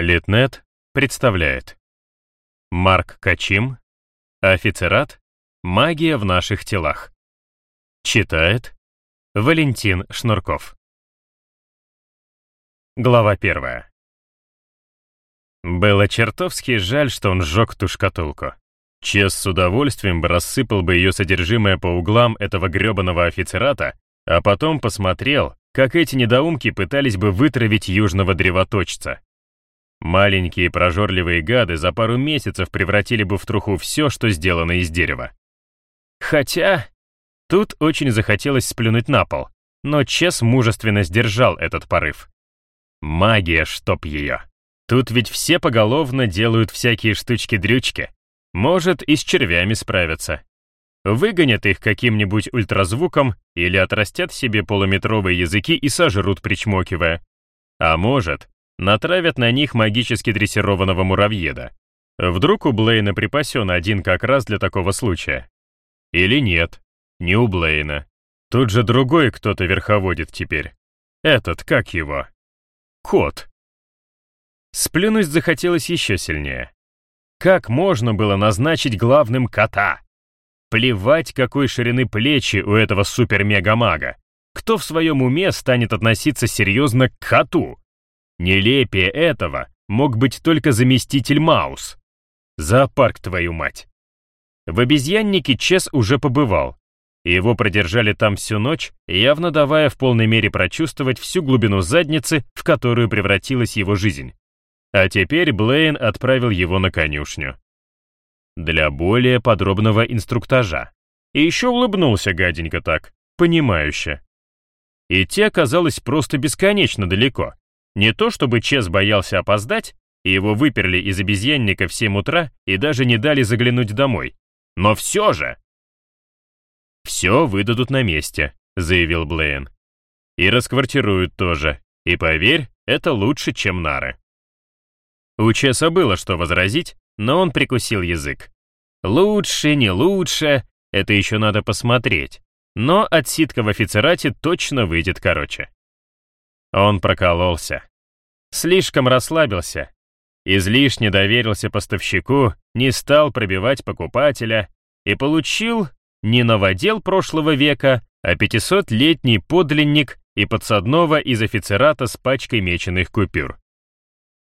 Литнет представляет Марк Качим Офицерат «Магия в наших телах» Читает Валентин Шнурков Глава первая Было чертовски жаль, что он сжег ту шкатулку. Чес с удовольствием бы рассыпал бы ее содержимое по углам этого гребаного офицерата, а потом посмотрел, как эти недоумки пытались бы вытравить южного древоточца. Маленькие прожорливые гады за пару месяцев превратили бы в труху все, что сделано из дерева. Хотя, тут очень захотелось сплюнуть на пол, но Чес мужественно сдержал этот порыв. Магия, чтоб ее. Тут ведь все поголовно делают всякие штучки-дрючки. Может, и с червями справятся. Выгонят их каким-нибудь ультразвуком или отрастят себе полуметровые языки и сожрут, причмокивая. А может, натравят на них магически дрессированного муравьеда. Вдруг у Блейна припасен один как раз для такого случая. Или нет, не у Блейна. Тут же другой кто-то верховодит теперь. Этот, как его? Кот. Сплюнуть захотелось еще сильнее. Как можно было назначить главным кота? Плевать, какой ширины плечи у этого супер-мега-мага. Кто в своем уме станет относиться серьезно к коту? Нелепее этого мог быть только заместитель Маус. Зоопарк, твою мать. В обезьяннике Чес уже побывал. Его продержали там всю ночь, явно давая в полной мере прочувствовать всю глубину задницы, в которую превратилась его жизнь. А теперь Блейн отправил его на конюшню. Для более подробного инструктажа. И еще улыбнулся гаденько так, понимающе. Идти оказалось просто бесконечно далеко, не то чтобы Чес боялся опоздать, и его выперли из обезьянника в 7 утра и даже не дали заглянуть домой. Но все же... «Все выдадут на месте», — заявил Блейн. «И расквартируют тоже. И поверь, это лучше, чем нары». У Чеса было что возразить, но он прикусил язык. Лучше, не лучше, это еще надо посмотреть. Но отсидка в офицерате точно выйдет короче. Он прокололся. Слишком расслабился. Излишне доверился поставщику, не стал пробивать покупателя и получил не новодел прошлого века, а 500-летний подлинник и подсадного из офицерата с пачкой меченых купюр.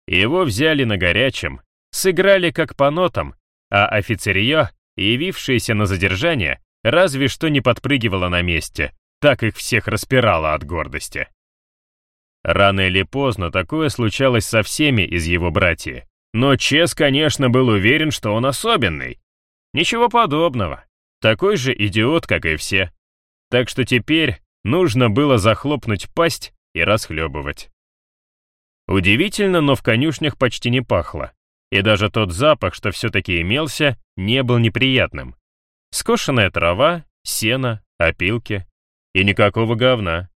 Его взяли на горячем, сыграли как по нотам, а офицерье, явившееся на задержание, разве что не подпрыгивало на месте, так их всех распирало от гордости. Рано или поздно такое случалось со всеми из его братьев. Но Чес, конечно, был уверен, что он особенный. Ничего подобного. Такой же идиот, как и все. Так что теперь нужно было захлопнуть пасть и расхлебывать. Удивительно, но в конюшнях почти не пахло. И даже тот запах, что все-таки имелся, не был неприятным. Скошенная трава, сено, опилки. И никакого говна.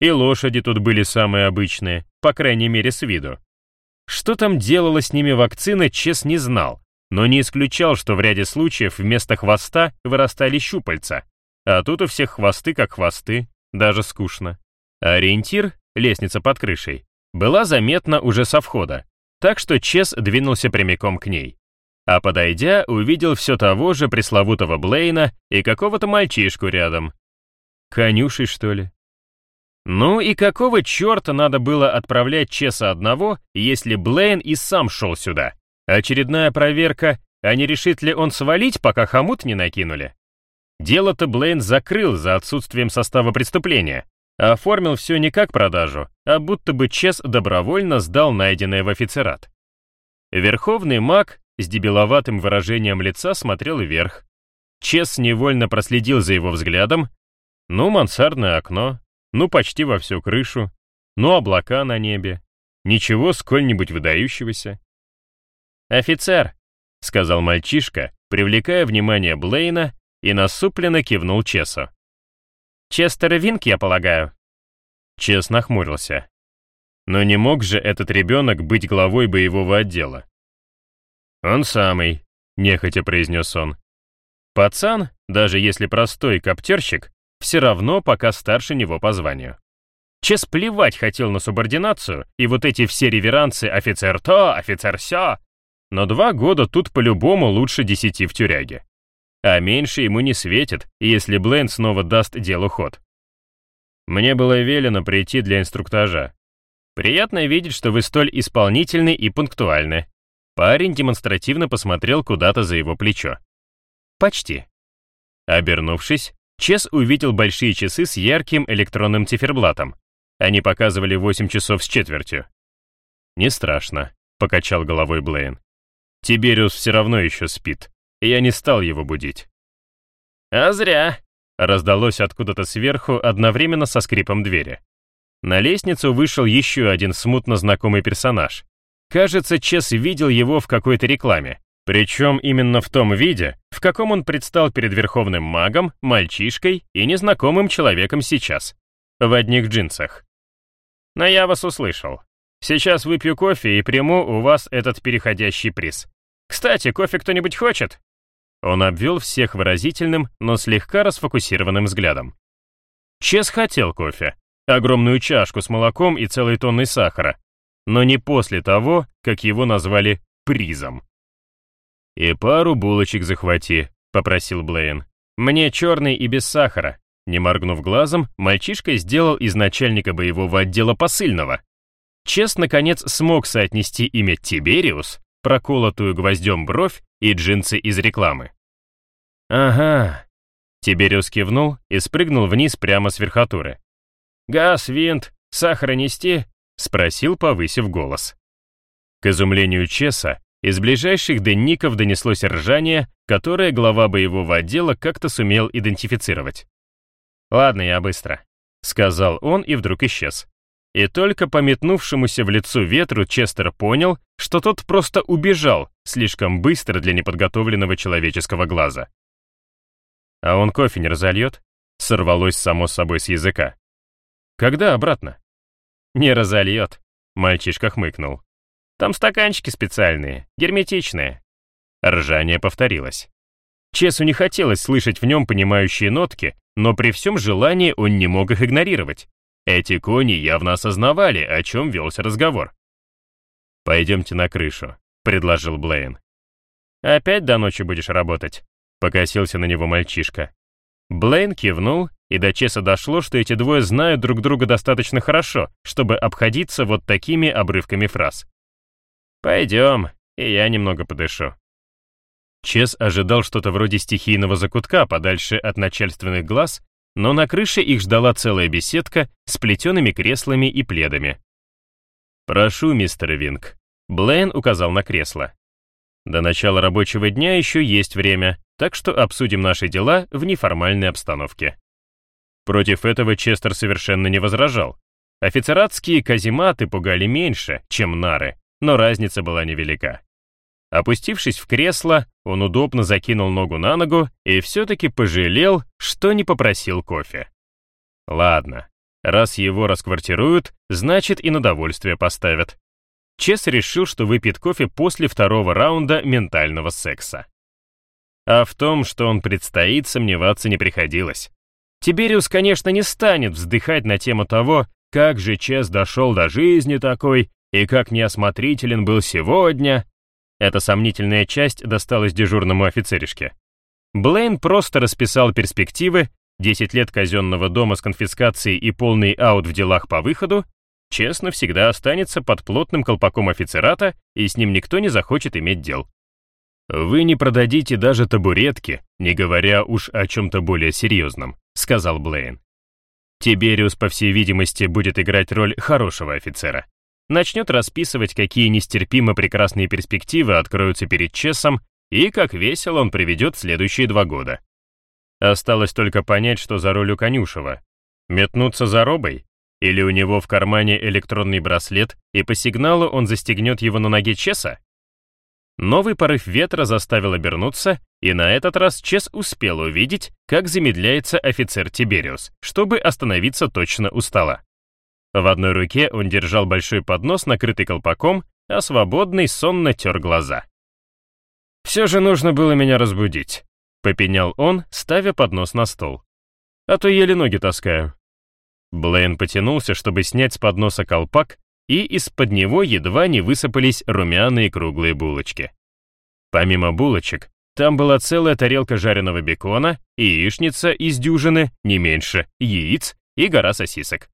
И лошади тут были самые обычные, по крайней мере с виду. Что там делала с ними вакцина, Чес не знал, но не исключал, что в ряде случаев вместо хвоста вырастали щупальца. А тут у всех хвосты как хвосты, даже скучно. Ориентир, лестница под крышей, была заметна уже со входа, так что Чес двинулся прямиком к ней. А подойдя, увидел все того же пресловутого Блейна и какого-то мальчишку рядом. Конюшей, что ли? Ну и какого черта надо было отправлять Чеса одного, если Блейн и сам шел сюда? Очередная проверка, а не решит ли он свалить, пока хомут не накинули? Дело-то Блейн закрыл за отсутствием состава преступления, оформил все не как продажу, а будто бы Чес добровольно сдал найденное в офицерат. Верховный маг с дебиловатым выражением лица смотрел вверх. Чес невольно проследил за его взглядом. Ну, мансардное окно, ну почти во всю крышу, ну облака на небе, ничего сколь-нибудь выдающегося. «Офицер», — сказал мальчишка, привлекая внимание Блейна и насупленно кивнул Чесу. «Честер Винк, я полагаю?» Чес нахмурился. Но не мог же этот ребенок быть главой боевого отдела. «Он самый», — нехотя произнес он. Пацан, даже если простой коптерщик, все равно пока старше него по званию. Чес плевать хотел на субординацию и вот эти все реверансы «офицер то, офицер сё». Но два года тут по-любому лучше десяти в тюряге. А меньше ему не светит, если Блейн снова даст делу ход. Мне было велено прийти для инструктажа. Приятно видеть, что вы столь исполнительны и пунктуальны. Парень демонстративно посмотрел куда-то за его плечо. Почти. Обернувшись, Чес увидел большие часы с ярким электронным циферблатом. Они показывали 8 часов с четвертью. «Не страшно», — покачал головой Блейн. «Тибериус все равно еще спит, я не стал его будить». «А зря», — раздалось откуда-то сверху одновременно со скрипом двери. На лестницу вышел еще один смутно знакомый персонаж. Кажется, Чес видел его в какой-то рекламе. Причем именно в том виде, в каком он предстал перед верховным магом, мальчишкой и незнакомым человеком сейчас. В одних джинсах. Но я вас услышал. Сейчас выпью кофе и приму у вас этот переходящий приз. Кстати, кофе кто-нибудь хочет? Он обвел всех выразительным, но слегка расфокусированным взглядом. Чес хотел кофе. Огромную чашку с молоком и целой тонной сахара. Но не после того, как его назвали призом. «И пару булочек захвати», — попросил Блейн. «Мне черный и без сахара». Не моргнув глазом, мальчишка сделал из начальника боевого отдела посыльного. Чес, наконец, смог соотнести имя Тибериус, проколотую гвоздем бровь и джинсы из рекламы. «Ага». Тибериус кивнул и спрыгнул вниз прямо с верхотуры. «Газ, винт, сахара нести?» — спросил, повысив голос. К изумлению Чеса, из ближайших денников донеслось ржание, которое глава боевого отдела как-то сумел идентифицировать. «Ладно, я быстро», — сказал он и вдруг исчез. И только по метнувшемуся в лицо ветру Честер понял, что тот просто убежал слишком быстро для неподготовленного человеческого глаза. «А он кофе не разольет?» — сорвалось само собой с языка. «Когда обратно?» «Не разольет», — мальчишка хмыкнул. Там стаканчики специальные, герметичные». Ржание повторилось. Чесу не хотелось слышать в нем понимающие нотки, но при всем желании он не мог их игнорировать. Эти кони явно осознавали, о чем велся разговор. «Пойдемте на крышу», — предложил Блейн. «Опять до ночи будешь работать?» — покосился на него мальчишка. Блейн кивнул, и до Чеса дошло, что эти двое знают друг друга достаточно хорошо, чтобы обходиться вот такими обрывками фраз. «Пойдем, и я немного подышу». Чес ожидал что-то вроде стихийного закутка подальше от начальственных глаз, но на крыше их ждала целая беседка с плетеными креслами и пледами. «Прошу, мистер Винг», — Блейн указал на кресло. «До начала рабочего дня еще есть время, так что обсудим наши дела в неформальной обстановке». Против этого Честер совершенно не возражал. Офицератские казематы пугали меньше, чем нары, но разница была невелика. Опустившись в кресло, он удобно закинул ногу на ногу и все-таки пожалел, что не попросил кофе. Ладно, раз его расквартируют, значит и на довольствие поставят. Чес решил, что выпьет кофе после второго раунда ментального секса. А в том, что он предстоит, сомневаться не приходилось. Тибериус, конечно, не станет вздыхать на тему того, как же Чес дошел до жизни такой и как неосмотрителен был сегодня. Эта сомнительная часть досталась дежурному офицеришке. Блейн просто расписал перспективы, 10 лет казенного дома с конфискацией и полный аут в делах по выходу, честно всегда останется под плотным колпаком офицерата, и с ним никто не захочет иметь дел. «Вы не продадите даже табуретки, не говоря уж о чем-то более серьезном», — сказал Блейн. Тибериус, по всей видимости, будет играть роль хорошего офицера начнет расписывать, какие нестерпимо прекрасные перспективы откроются перед Чесом и как весело он приведет следующие два года. Осталось только понять, что за роль у Конюшева. Метнуться за робой? Или у него в кармане электронный браслет, и по сигналу он застегнет его на ноге Чеса? Новый порыв ветра заставил обернуться, и на этот раз Чес успел увидеть, как замедляется офицер Тибериус, чтобы остановиться точно у стола. В одной руке он держал большой поднос, накрытый колпаком, а свободный сонно тер глаза. «Все же нужно было меня разбудить», — попенял он, ставя поднос на стол. «А то еле ноги таскаю». Блейн потянулся, чтобы снять с подноса колпак, и из-под него едва не высыпались румяные круглые булочки. Помимо булочек, там была целая тарелка жареного бекона, яичница из дюжины, не меньше, яиц и гора сосисок.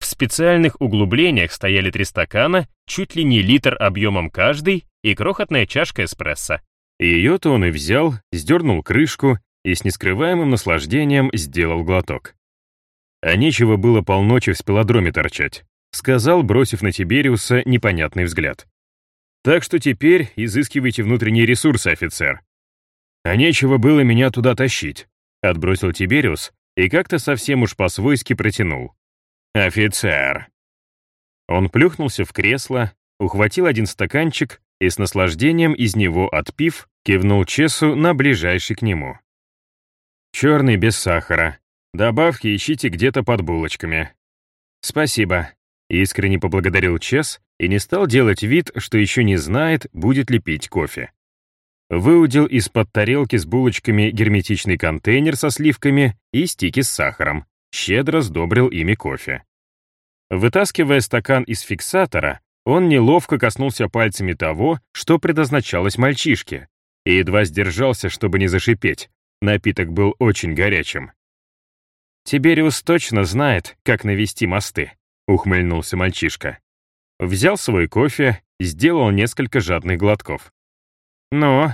В специальных углублениях стояли три стакана, чуть ли не литр объемом каждый и крохотная чашка эспрессо. Ее-то он и взял, сдернул крышку и с нескрываемым наслаждением сделал глоток. А нечего было полночи в спелодроме торчать, сказал, бросив на Тибериуса непонятный взгляд. Так что теперь изыскивайте внутренние ресурсы, офицер. А нечего было меня туда тащить, отбросил Тибериус и как-то совсем уж по-свойски протянул. Офицер. Он плюхнулся в кресло, ухватил один стаканчик и с наслаждением из него отпив, кивнул Чесу на ближайший к нему. «Черный без сахара. Добавки ищите где-то под булочками». «Спасибо», — искренне поблагодарил Чес и не стал делать вид, что еще не знает, будет ли пить кофе. Выудил из-под тарелки с булочками герметичный контейнер со сливками и стики с сахаром, щедро сдобрил ими кофе. Вытаскивая стакан из фиксатора, он неловко коснулся пальцами того, что предназначалось мальчишке, и едва сдержался, чтобы не зашипеть. Напиток был очень горячим. «Тибериус точно знает, как навести мосты», — ухмыльнулся мальчишка. Взял свой кофе, сделал несколько жадных глотков. «Ну,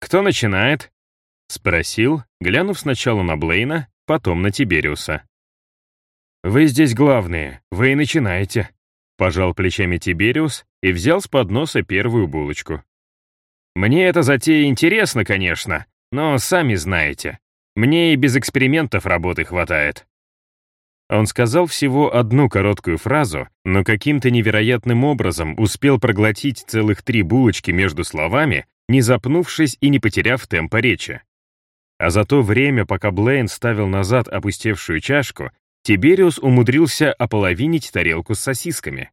кто начинает?» — спросил, глянув сначала на Блейна, потом на Тибериуса. «Вы здесь главные, вы и начинаете», — пожал плечами Тибериус и взял с подноса первую булочку. «Мне эта затея интересна, конечно, но сами знаете, мне и без экспериментов работы хватает». Он сказал всего одну короткую фразу, но каким-то невероятным образом успел проглотить целых три булочки между словами, не запнувшись и не потеряв темпа речи. А за то время, пока Блейн ставил назад опустевшую чашку, Тибериус умудрился ополовинить тарелку с сосисками.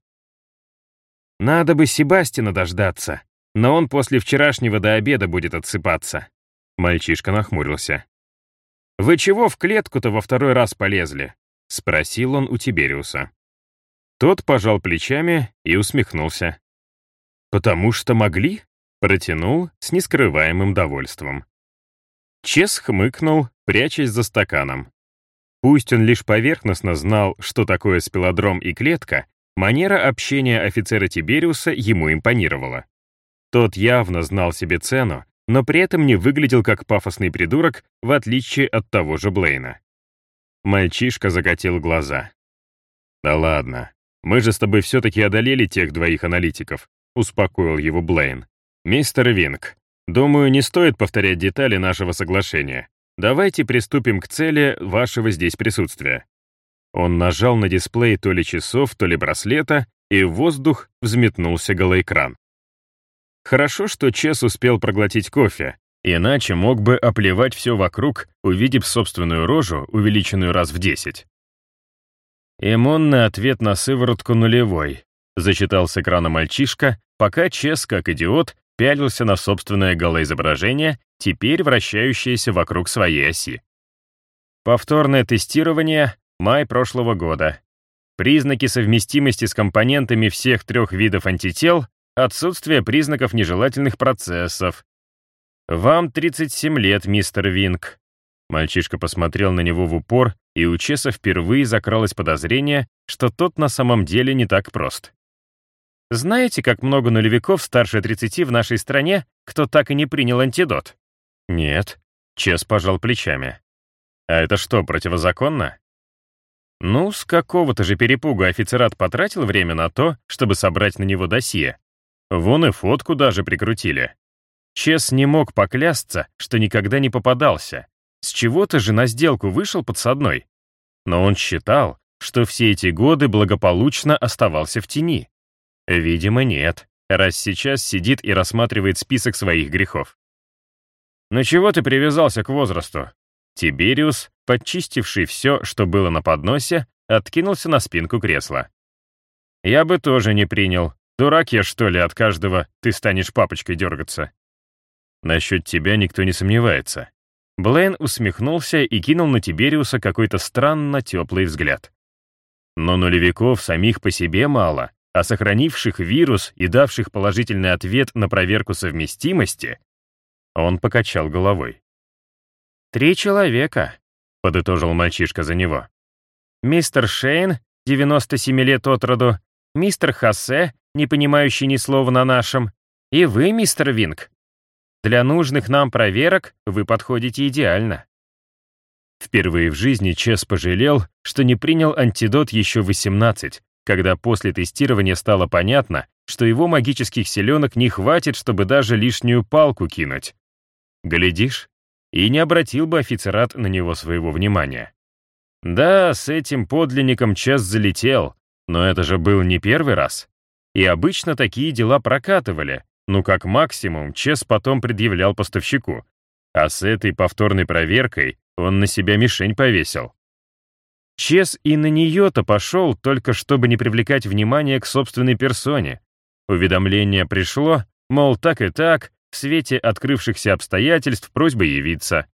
«Надо бы Себастина дождаться, но он после вчерашнего до обеда будет отсыпаться». Мальчишка нахмурился. «Вы чего в клетку-то во второй раз полезли?» — спросил он у Тибериуса. Тот пожал плечами и усмехнулся. «Потому что могли?» — протянул с нескрываемым довольством. Чес хмыкнул, прячась за стаканом. Пусть он лишь поверхностно знал, что такое спелодром и клетка, манера общения офицера Тибериуса ему импонировала. Тот явно знал себе цену, но при этом не выглядел как пафосный придурок, в отличие от того же Блейна. Мальчишка закатил глаза. «Да ладно, мы же с тобой все-таки одолели тех двоих аналитиков», успокоил его Блейн. «Мистер Винг, думаю, не стоит повторять детали нашего соглашения. Давайте приступим к цели вашего здесь присутствия. Он нажал на дисплей то ли часов, то ли браслета, и в воздух взметнулся голоэкран. Хорошо, что Чес успел проглотить кофе, иначе мог бы оплевать все вокруг, увидев собственную рожу, увеличенную раз в десять. Иммунный ответ на сыворотку нулевой, зачитал с экрана мальчишка, пока Чес, как идиот, пялился на собственное голоизображение, теперь вращающееся вокруг своей оси. Повторное тестирование — май прошлого года. Признаки совместимости с компонентами всех трех видов антител, отсутствие признаков нежелательных процессов. Вам 37 лет, мистер Винг. Мальчишка посмотрел на него в упор, и у Чеса впервые закралось подозрение, что тот на самом деле не так прост. Знаете, как много нулевиков старше 30 в нашей стране, кто так и не принял антидот? Нет. Чес пожал плечами. А это что, противозаконно? Ну, с какого-то же перепуга офицерат потратил время на то, чтобы собрать на него досье. Вон и фотку даже прикрутили. Чес не мог поклясться, что никогда не попадался. С чего-то же на сделку вышел подсадной. Но он считал, что все эти годы благополучно оставался в тени. Видимо, нет, раз сейчас сидит и рассматривает список своих грехов. «Ну чего ты привязался к возрасту?» Тибериус, подчистивший все, что было на подносе, откинулся на спинку кресла. «Я бы тоже не принял. Дурак я, что ли, от каждого ты станешь папочкой дергаться?» «Насчет тебя никто не сомневается». Блейн усмехнулся и кинул на Тибериуса какой-то странно теплый взгляд. Но нулевиков самих по себе мало, а сохранивших вирус и давших положительный ответ на проверку совместимости, он покачал головой. «Три человека», — подытожил мальчишка за него. «Мистер Шейн, 97 лет от роду, мистер Хассе, не понимающий ни слова на нашем, и вы, мистер Винг. Для нужных нам проверок вы подходите идеально». Впервые в жизни Чес пожалел, что не принял антидот еще 18, когда после тестирования стало понятно, что его магических селенок не хватит, чтобы даже лишнюю палку кинуть. Глядишь, и не обратил бы офицерат на него своего внимания. Да, с этим подлинником Чес залетел, но это же был не первый раз. И обычно такие дела прокатывали, ну как максимум Чес потом предъявлял поставщику, а с этой повторной проверкой он на себя мишень повесил. Чес и на нее-то пошел, только чтобы не привлекать внимание к собственной персоне. Уведомление пришло, мол, так и так, в свете открывшихся обстоятельств просьба явиться.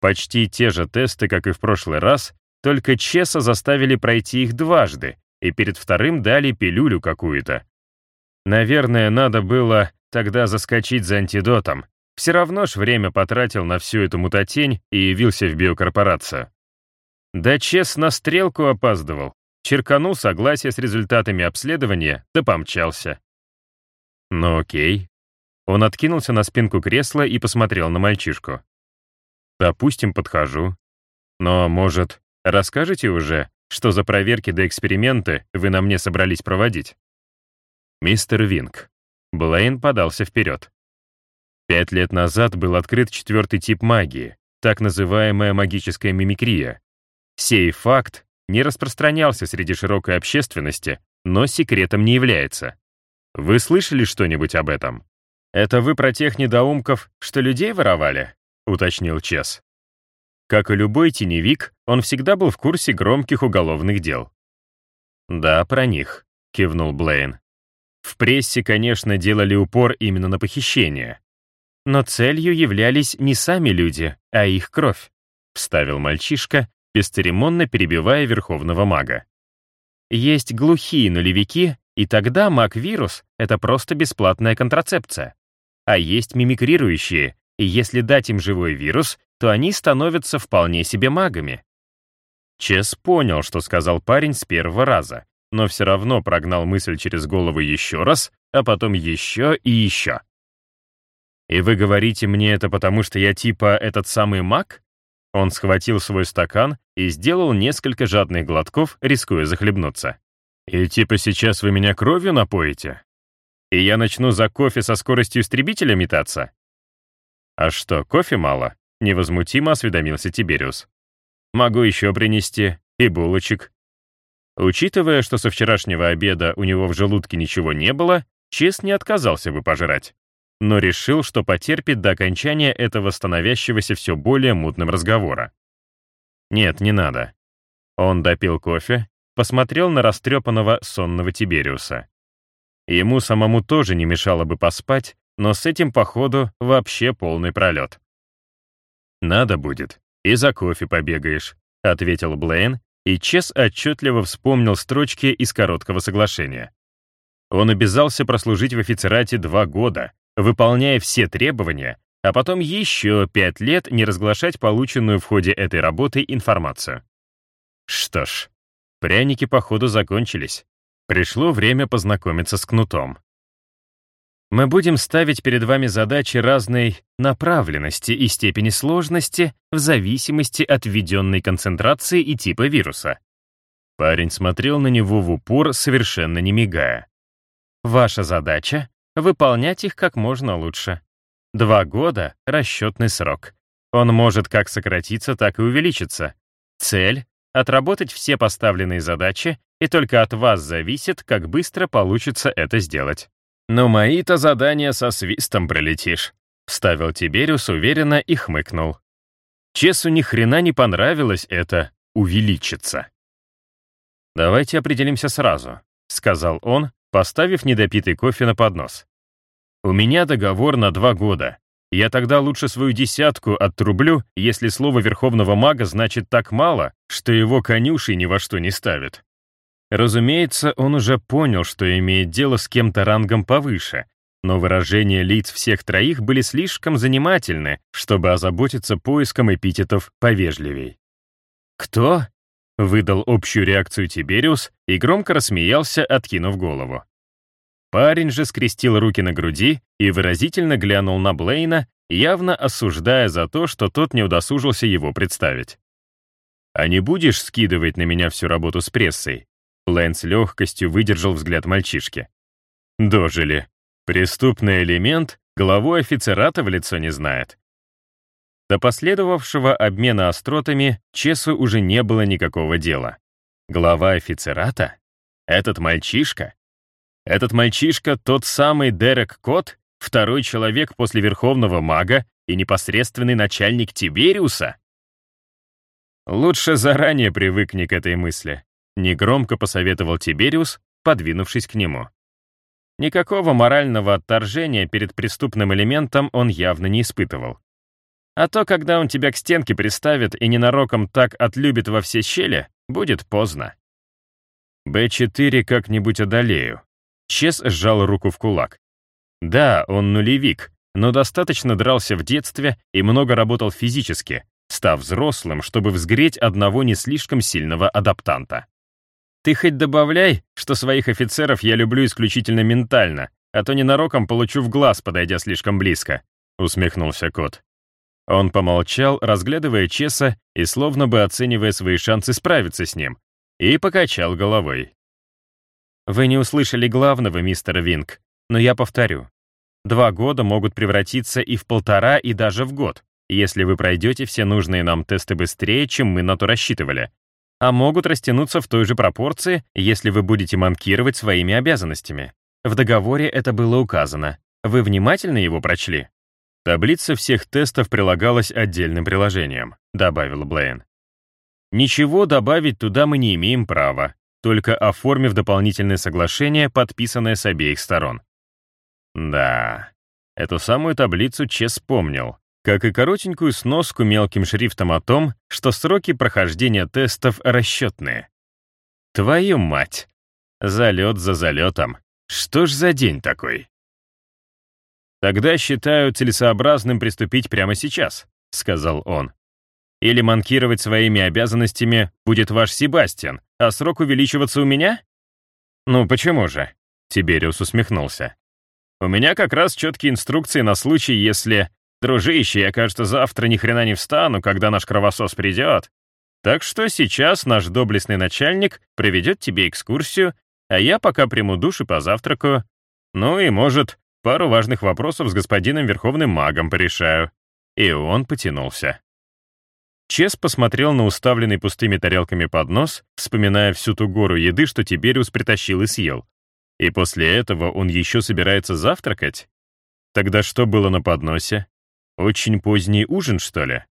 Почти те же тесты, как и в прошлый раз, только Чеса заставили пройти их дважды, и перед вторым дали пилюлю какую-то. Наверное, надо было тогда заскочить за антидотом. Все равно ж время потратил на всю эту мутатень и явился в биокорпорацию. Да честно, стрелку опаздывал. Черканул согласие с результатами обследования, да помчался. Ну окей. Он откинулся на спинку кресла и посмотрел на мальчишку. Допустим, подхожу. Но, может, расскажете уже, что за проверки да эксперименты вы на мне собрались проводить? Мистер Винг. Блейн подался вперед. Пять лет назад был открыт четвертый тип магии, так называемая магическая мимикрия, Сей факт не распространялся среди широкой общественности, но секретом не является. Вы слышали что-нибудь об этом? Это вы про тех недоумков, что людей воровали? Уточнил Чес. Как и любой теневик, он всегда был в курсе громких уголовных дел. «Да, про них», — кивнул Блейн. В прессе, конечно, делали упор именно на похищение. Но целью являлись не сами люди, а их кровь, — вставил мальчишка, бесцеремонно перебивая верховного мага. Есть глухие нулевики, и тогда маг-вирус — это просто бесплатная контрацепция. А есть мимикрирующие, и если дать им живой вирус, то они становятся вполне себе магами. Чес понял, что сказал парень с первого раза, но все равно прогнал мысль через голову еще раз, а потом еще и еще. «И вы говорите мне это потому, что я типа этот самый маг?» Он схватил свой стакан и сделал несколько жадных глотков, рискуя захлебнуться. «И типа сейчас вы меня кровью напоите? И я начну за кофе со скоростью истребителя метаться?» «А что, кофе мало?» — невозмутимо осведомился Тибериус. «Могу еще принести. И булочек». Учитывая, что со вчерашнего обеда у него в желудке ничего не было, Чес не отказался бы пожрать но решил, что потерпит до окончания этого становящегося все более мутным разговора. Нет, не надо. Он допил кофе, посмотрел на растрепанного сонного Тибериуса. Ему самому тоже не мешало бы поспать, но с этим, походу, вообще полный пролет. «Надо будет, и за кофе побегаешь», — ответил Блейн, и Чес отчетливо вспомнил строчки из короткого соглашения. Он обязался прослужить в офицерате два года, выполняя все требования, а потом еще пять лет не разглашать полученную в ходе этой работы информацию. Что ж, пряники, походу, закончились. Пришло время познакомиться с кнутом. Мы будем ставить перед вами задачи разной направленности и степени сложности в зависимости от введенной концентрации и типа вируса. Парень смотрел на него в упор, совершенно не мигая. Ваша задача выполнять их как можно лучше. Два года — расчетный срок. Он может как сократиться, так и увеличиться. Цель — отработать все поставленные задачи, и только от вас зависит, как быстро получится это сделать. «Но мои-то задания со свистом пролетишь», — вставил Тибериус уверенно и хмыкнул. Чесу ни хрена не понравилось это «увеличиться». «Давайте определимся сразу», — сказал он, поставив недопитый кофе на поднос. «У меня договор на два года. Я тогда лучше свою десятку отрублю, если слово верховного мага значит так мало, что его конюшей ни во что не ставит. Разумеется, он уже понял, что имеет дело с кем-то рангом повыше, но выражения лиц всех троих были слишком занимательны, чтобы озаботиться поиском эпитетов повежливей. «Кто?» — выдал общую реакцию Тибериус и громко рассмеялся, откинув голову. Парень же скрестил руки на груди и выразительно глянул на Блейна, явно осуждая за то, что тот не удосужился его представить. «А не будешь скидывать на меня всю работу с прессой?» Блейн с легкостью выдержал взгляд мальчишки. «Дожили. Преступный элемент главу офицерата в лицо не знает». До последовавшего обмена остротами Чесу уже не было никакого дела. Глава офицерата? Этот мальчишка? Этот мальчишка — тот самый Дерек Кот, второй человек после Верховного Мага и непосредственный начальник Тибериуса? Лучше заранее привыкни к этой мысли, негромко посоветовал Тибериус, подвинувшись к нему. Никакого морального отторжения перед преступным элементом он явно не испытывал. А то, когда он тебя к стенке приставит и ненароком так отлюбит во все щели, будет поздно. Б4 как-нибудь одолею, Чес сжал руку в кулак. Да, он нулевик, но достаточно дрался в детстве и много работал физически, став взрослым, чтобы взгреть одного не слишком сильного адаптанта. Ты хоть добавляй, что своих офицеров я люблю исключительно ментально, а то ненароком получу в глаз, подойдя слишком близко», — усмехнулся кот. Он помолчал, разглядывая Чеса и словно бы оценивая свои шансы справиться с ним, и покачал головой. Вы не услышали главного, мистер Винг, но я повторю. Два года могут превратиться и в полтора, и даже в год, если вы пройдете все нужные нам тесты быстрее, чем мы на то рассчитывали. А могут растянуться в той же пропорции, если вы будете манкировать своими обязанностями. В договоре это было указано. Вы внимательно его прочли? Таблица всех тестов прилагалась отдельным приложением, добавил Блейн. Ничего добавить туда мы не имеем права, только оформив дополнительное соглашение, подписанное с обеих сторон. Да, эту самую таблицу Чес помнил, как и коротенькую сноску мелким шрифтом о том, что сроки прохождения тестов расчетные. Твою мать! Залет за залетом. Что ж за день такой? Тогда считаю целесообразным приступить прямо сейчас, сказал он. Или манкировать своими обязанностями будет ваш Себастьян, а срок увеличиваться у меня? Ну почему же? Тибериус усмехнулся. У меня как раз четкие инструкции на случай, если... Дружище, я, кажется, завтра ни хрена не встану, когда наш кровосос придет. Так что сейчас наш доблестный начальник приведет тебе экскурсию, а я пока приму душ и позавтракаю. Ну и, может, пару важных вопросов с господином Верховным Магом порешаю. И он потянулся. Чес посмотрел на уставленный пустыми тарелками поднос, вспоминая всю ту гору еды, что Тибериус притащил и съел. И после этого он еще собирается завтракать? Тогда что было на подносе? Очень поздний ужин, что ли?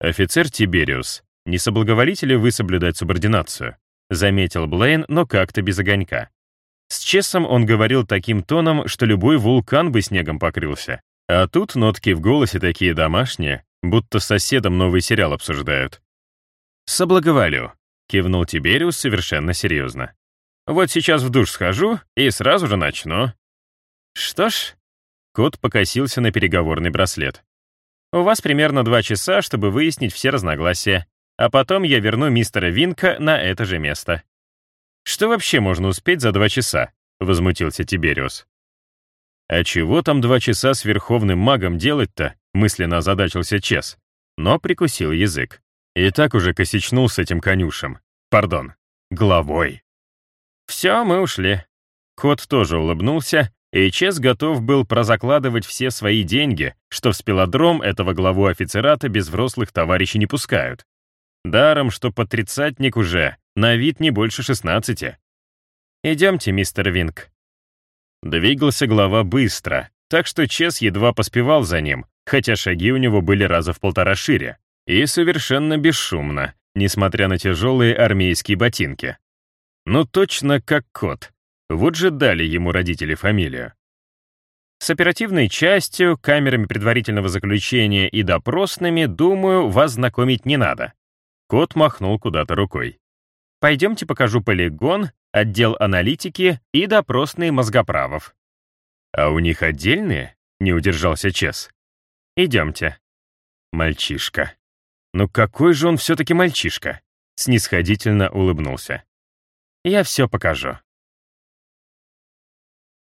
Офицер Тибериус, не соблаговолите ли вы соблюдать субординацию? Заметил Блейн, но как-то без огонька. С Чесом он говорил таким тоном, что любой вулкан бы снегом покрылся. А тут нотки в голосе такие домашние, будто с соседом новый сериал обсуждают. «Соблаговолю», — кивнул Тибериус совершенно серьезно. «Вот сейчас в душ схожу и сразу же начну». «Что ж...» — кот покосился на переговорный браслет. «У вас примерно два часа, чтобы выяснить все разногласия, а потом я верну мистера Винка на это же место». «Что вообще можно успеть за два часа?» — возмутился Тибериус. «А чего там два часа с верховным магом делать-то?» мысленно озадачился Чес, но прикусил язык. И так уже косячнул с этим конюшем. Пардон, главой. «Все, мы ушли». Кот тоже улыбнулся, и Чес готов был прозакладывать все свои деньги, что в спилодром этого главу офицерата без взрослых товарищей не пускают. Даром, что под тридцатник уже, на вид не больше шестнадцати. «Идемте, мистер Винг». Двигался глава быстро, так что Чес едва поспевал за ним, хотя шаги у него были раза в полтора шире, и совершенно бесшумно, несмотря на тяжелые армейские ботинки. Ну точно как кот. Вот же дали ему родители фамилию. С оперативной частью, камерами предварительного заключения и допросными, думаю, вас знакомить не надо. Кот махнул куда-то рукой. Пойдемте покажу полигон, отдел аналитики и допросные мозгоправов». «А у них отдельные?» — не удержался Чес. «Идемте». Мальчишка. Ну какой же он все-таки мальчишка? Снисходительно улыбнулся. «Я все покажу».